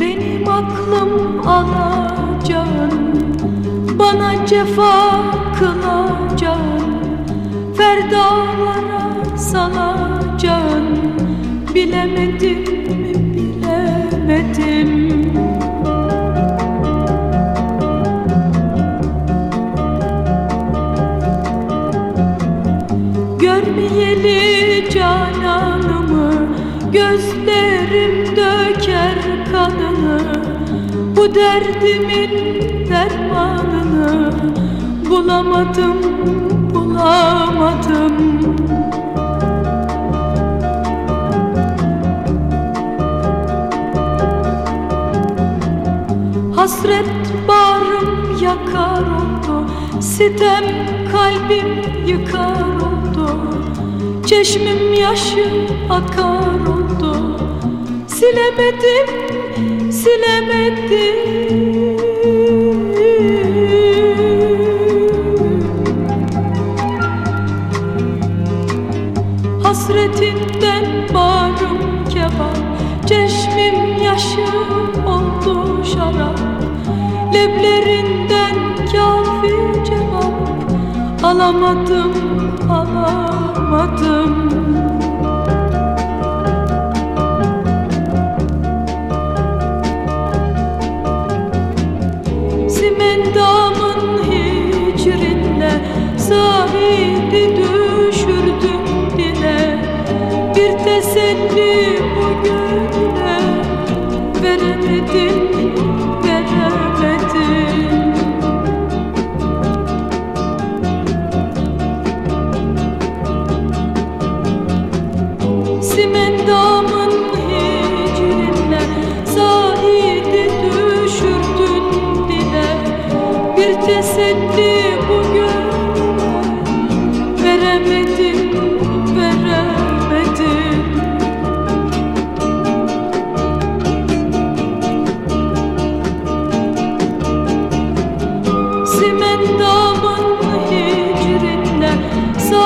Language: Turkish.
Benim aklım alacağın Bana cefa kılacağın Ferdalara salacağın Bilemedim mi bilemedim Bu derdimin dermanını Bulamadım, bulamadım. Hasret bağrım yakar oldu Sitem kalbim yıkar oldu. Çeşmim yaşı akar oldu Silemedim, silemedim Hasretinden bağrım kebap Çeşmim yaşı oldu şarap. Leblerinden kafi cevap Alamadım, alamadım teselli bu gönlüne Veremedim, veremedim. Simendamın hicrinle Sahili düşürdün dile. Bir teselli bu gönlüme Veremedim, veremedim